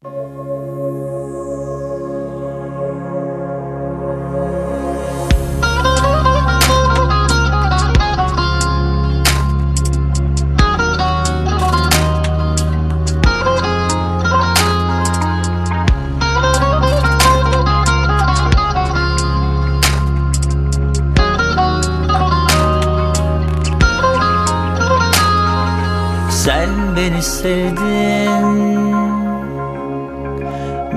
Sen beni sevdin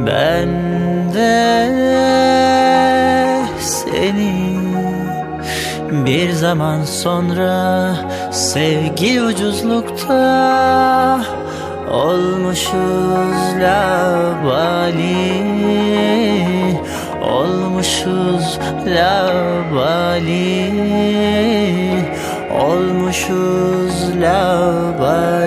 Ben de seni Bir zaman sonra sevgi ucuzlukta Olmuşuz labali Olmuşuz labali Olmuşuz labali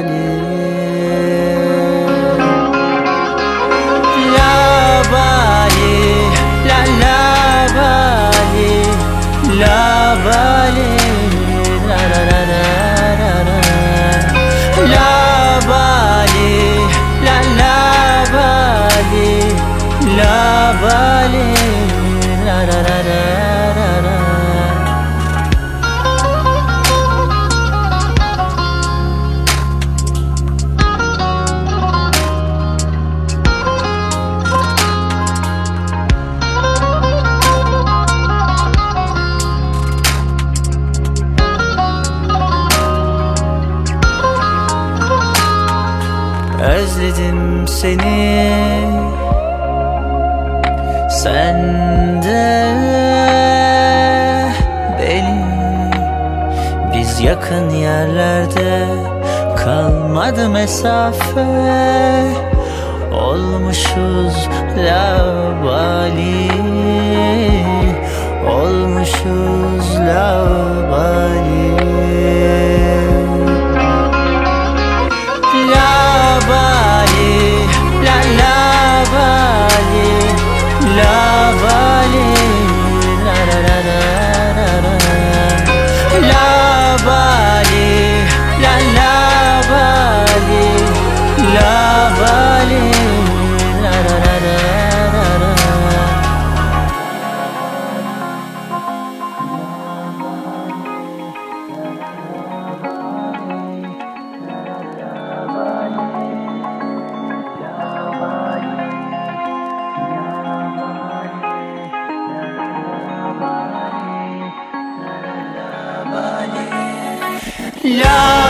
Labali La la la la la la. Özledim seni Sen de beni. Biz yakın yerlerde Kalmadı mesafe. Olmuşuz labali la. love.